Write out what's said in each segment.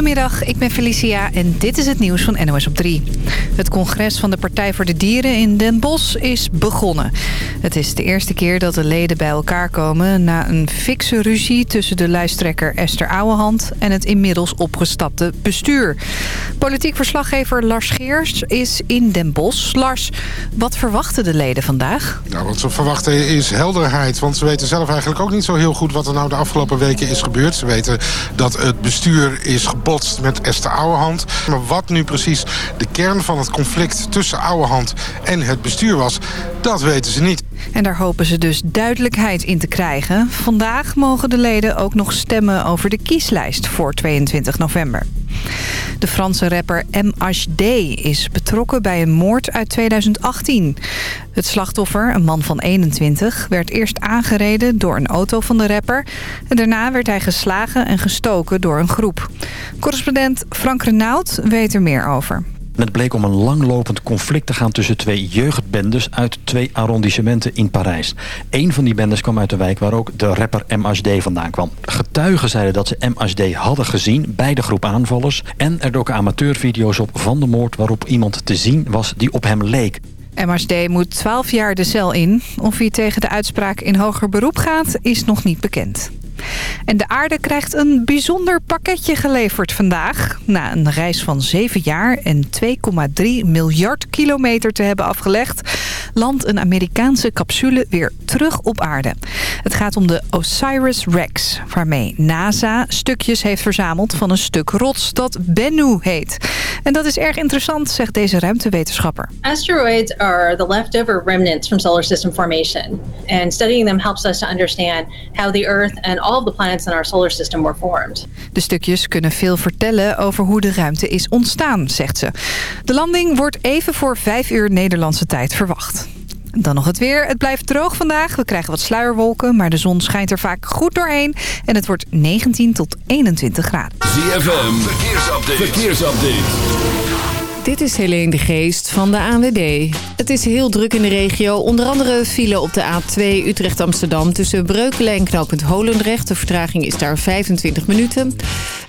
Goedemiddag, ik ben Felicia en dit is het nieuws van NOS op 3. Het congres van de Partij voor de Dieren in Den Bosch is begonnen. Het is de eerste keer dat de leden bij elkaar komen... na een fikse ruzie tussen de lijsttrekker Esther Ouwehand... en het inmiddels opgestapte bestuur. Politiek verslaggever Lars Geers is in Den Bosch. Lars, wat verwachten de leden vandaag? Nou, wat ze verwachten is helderheid. Want ze weten zelf eigenlijk ook niet zo heel goed... wat er nou de afgelopen weken is gebeurd. Ze weten dat het bestuur is met Esther Ouwehand. Maar wat nu precies de kern van het conflict tussen Ouwehand en het bestuur was... dat weten ze niet. En daar hopen ze dus duidelijkheid in te krijgen. Vandaag mogen de leden ook nog stemmen over de kieslijst voor 22 november. De Franse rapper MHD is betrokken bij een moord uit 2018. Het slachtoffer, een man van 21, werd eerst aangereden door een auto van de rapper. En daarna werd hij geslagen en gestoken door een groep. Correspondent Frank Renaud weet er meer over. Het bleek om een langlopend conflict te gaan tussen twee jeugdbendes uit twee arrondissementen in Parijs. Eén van die bendes kwam uit de wijk waar ook de rapper MHD vandaan kwam. Getuigen zeiden dat ze MHD hadden gezien bij de groep aanvallers. En er doken amateurvideo's op van de moord waarop iemand te zien was die op hem leek. MHD moet 12 jaar de cel in. Of hij tegen de uitspraak in hoger beroep gaat, is nog niet bekend. En de aarde krijgt een bijzonder pakketje geleverd vandaag. Na een reis van 7 jaar en 2,3 miljard kilometer te hebben afgelegd... landt een Amerikaanse capsule weer terug op aarde. Het gaat om de Osiris-Rex, waarmee NASA stukjes heeft verzameld van een stuk rots dat Bennu heet. En dat is erg interessant, zegt deze ruimtewetenschapper. Asteroids are the leftover remnants from solar system formation. And studying them helps us to understand how the Earth and all of the planets in our solar system were formed. De stukjes kunnen veel vertellen over hoe de ruimte is ontstaan, zegt ze. De landing wordt even voor 5 uur Nederlandse tijd verwacht. Dan nog het weer. Het blijft droog vandaag. We krijgen wat sluierwolken, maar de zon schijnt er vaak goed doorheen. En het wordt 19 tot 21 graden. ZFM, verkeersupdate. verkeersupdate. Dit is Helene de Geest van de ANWB. Het is heel druk in de regio. Onder andere file op de A2 Utrecht-Amsterdam... tussen Breukelen en knooppunt Holendrecht. De vertraging is daar 25 minuten.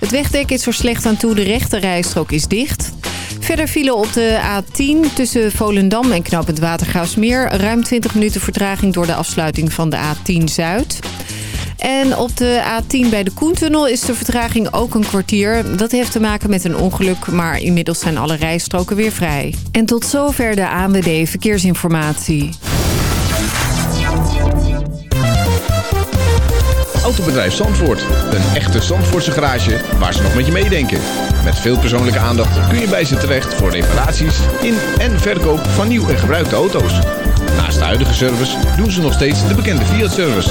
Het wegdek is er slecht aan toe. De rechte rijstrook is dicht. Verder file op de A10 tussen Volendam en knooppunt Watergraafsmeer. Ruim 20 minuten vertraging door de afsluiting van de A10 Zuid. En op de A10 bij de Koentunnel is de vertraging ook een kwartier. Dat heeft te maken met een ongeluk, maar inmiddels zijn alle rijstroken weer vrij. En tot zover de ANWB Verkeersinformatie. Autobedrijf Zandvoort. Een echte Zandvoortse garage waar ze nog met je meedenken. Met veel persoonlijke aandacht kun je bij ze terecht voor reparaties in en verkoop van nieuw en gebruikte auto's. Naast de huidige service doen ze nog steeds de bekende Fiat-service.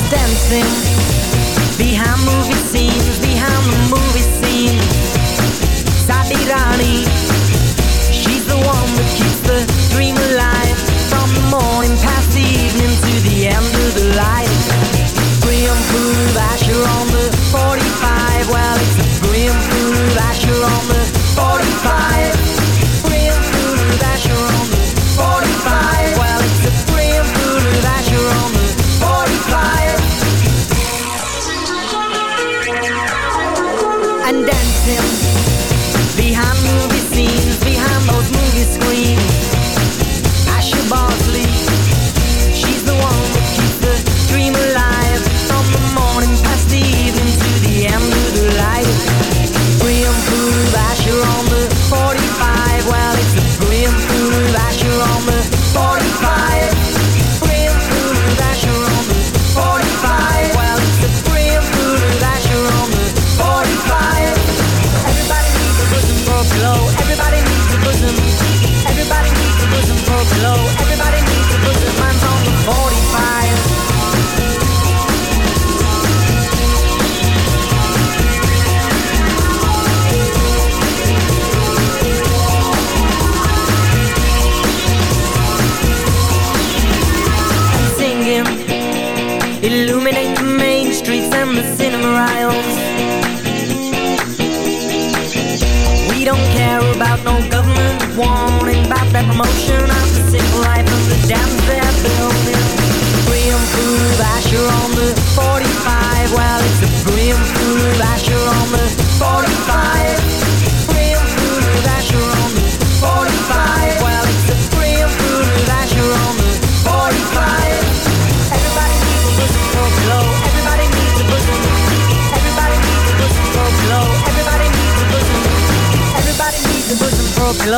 always dancing. Behind movie scenes, behind the movie scenes. Sabirani She's the one that keeps the dream alive. From the morning past the evening to the end of the light Grim food, Asher on the 45 Well, it's Grim food, Asher on the 45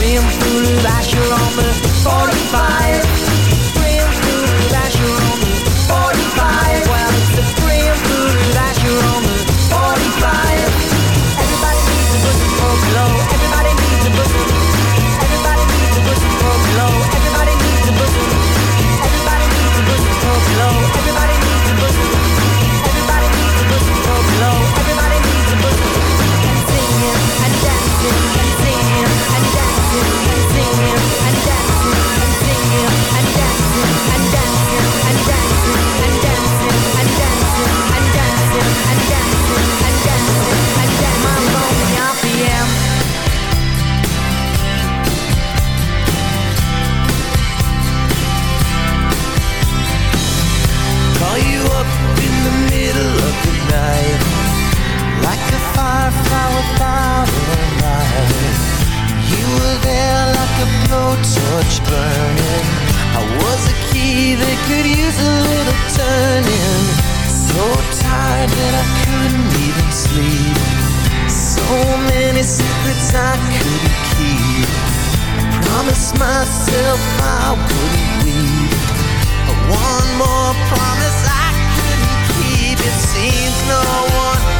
swim through the back, you're almost sleep So many secrets I couldn't keep. I promised myself I wouldn't leave one more promise I couldn't keep. It seems no one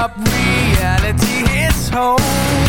up, reality hits home.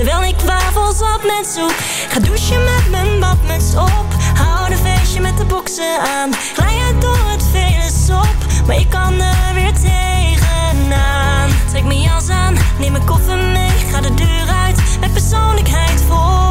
Terwijl ik wafels op met soep Ga douchen met mijn badmuts op. Hou een feestje met de boksen aan. Glijden door het vele sop. Maar ik kan er weer tegenaan. Trek mijn jas aan, neem mijn koffer mee. Ga de deur uit, met persoonlijkheid vol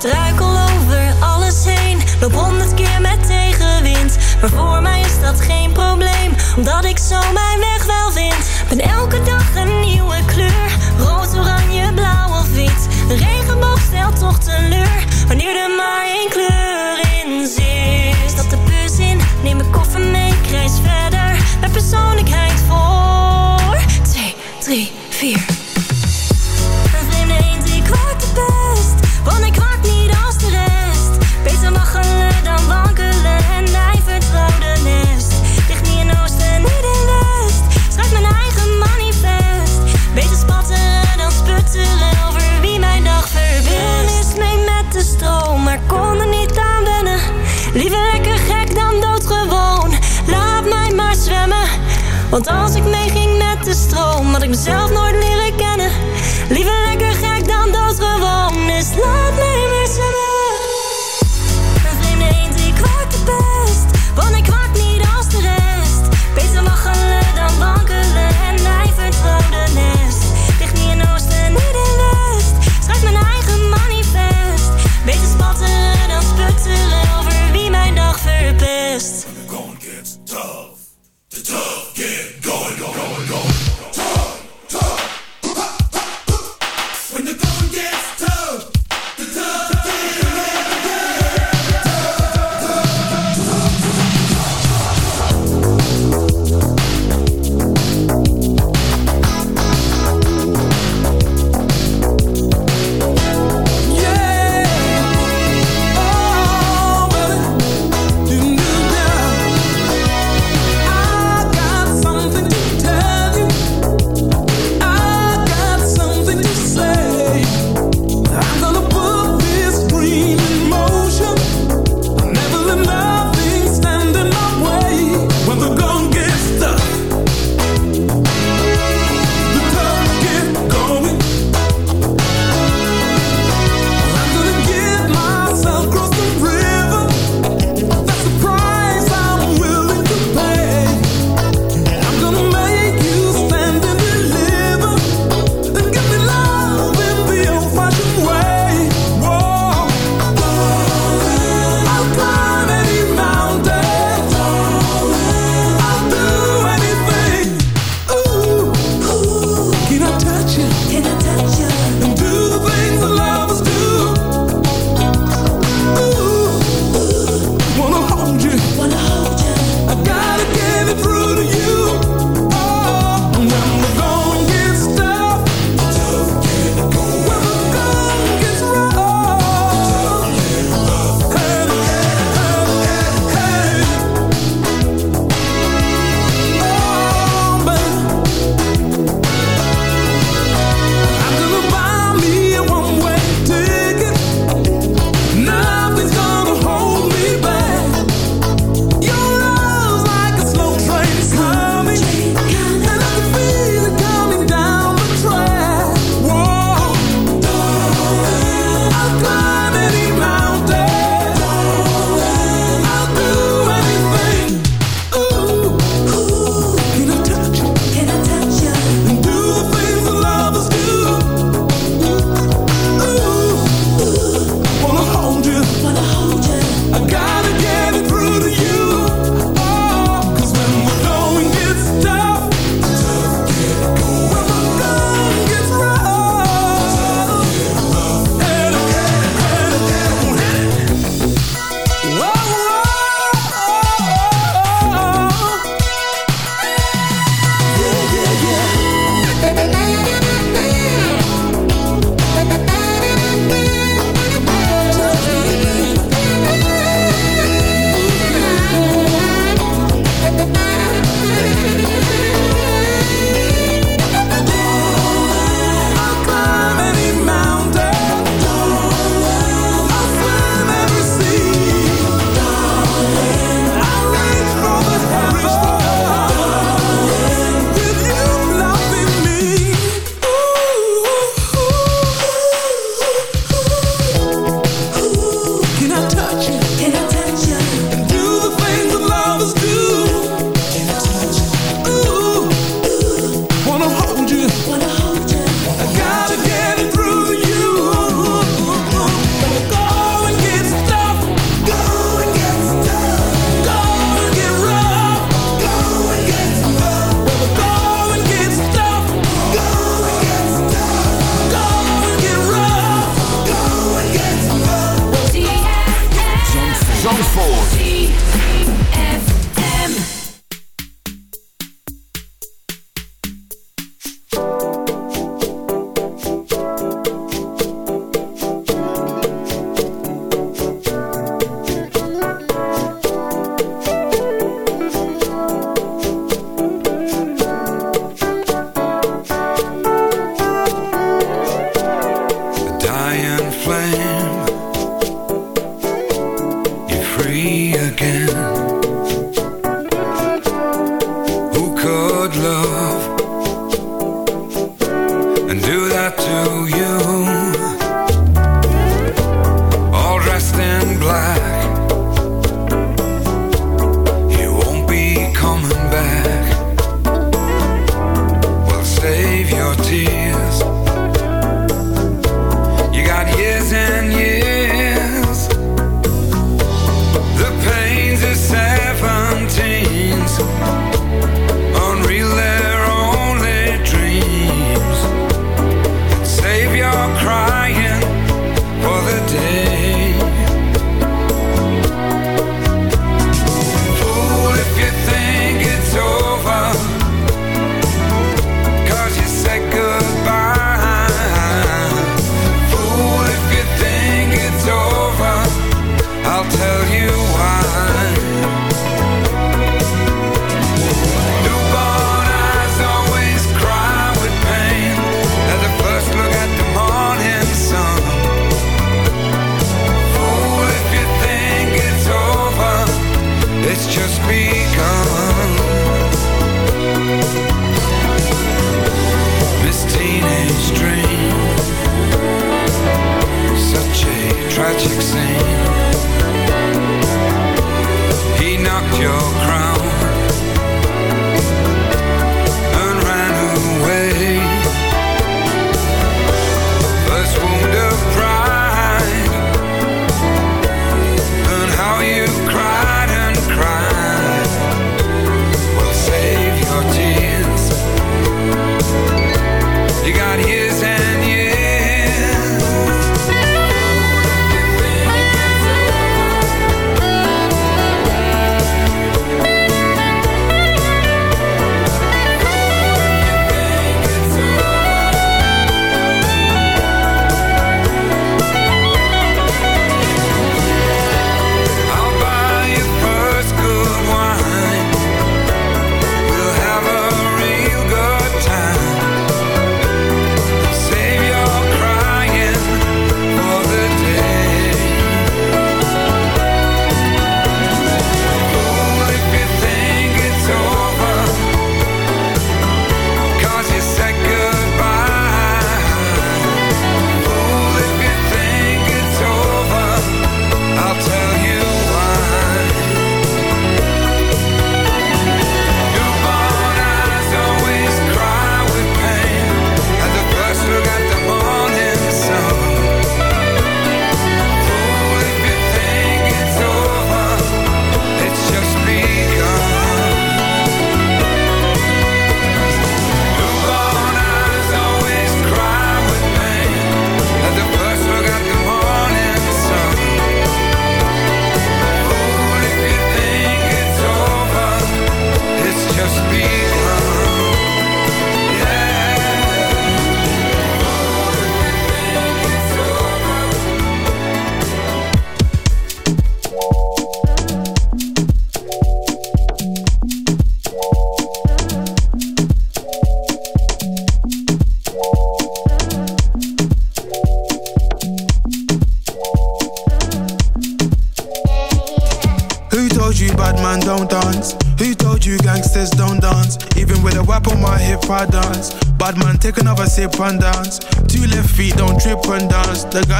struikel over alles heen. Loop honderd keer met tegenwind. Maar voor mij is dat geen probleem, omdat ik zo mijn weg wel vind. Ben elke dag een nieuwe kleur: rood, oranje, blauw of wit. De regenboog stelt toch teleur, wanneer er maar één kleur. Want als ik mee ging met de stroom, had ik mezelf nooit leren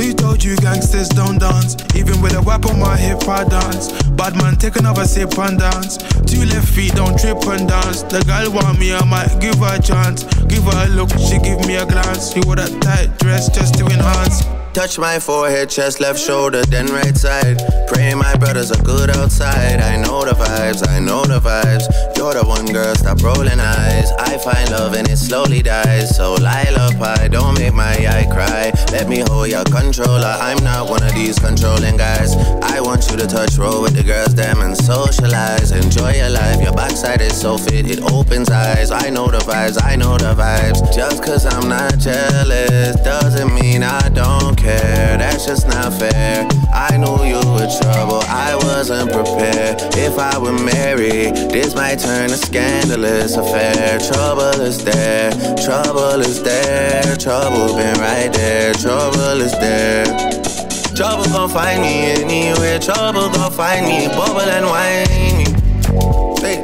Who told you gangsters don't dance? Even with a whip on my hip, I dance. Bad man, take another sip and dance. Two left feet, don't trip and dance. The girl want me, I might give her a chance. Give her a look, she give me a glance. She wore that tight dress just to enhance. Touch my forehead, chest, left shoulder, then right side. Pray my brothers are good outside. I know the vibes, I know the vibes. You're the one girl, stop rolling eyes. I find love and it slowly dies. So lullaby, don't make my eye cry. Let me hold your controller. I'm not one of these controlling guys. I want you to touch roll with the girls, them and socialize. Enjoy your life, your backside is so fit, it opens eyes. I know the vibes, I know the vibes. Just cause I'm not jealous doesn't mean I don't care. That's just not fair. I knew you were trouble, I wasn't prepared. If I were married, this might turn a scandalous affair. Trouble is there, trouble is there, Trouble been right there, trouble is there. Trouble gon' find me anywhere, trouble gon' find me, bubble and whiny. Hey.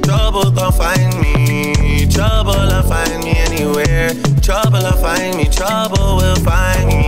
Trouble gon' find me, trouble will find me anywhere. Trouble will find me, trouble will find me.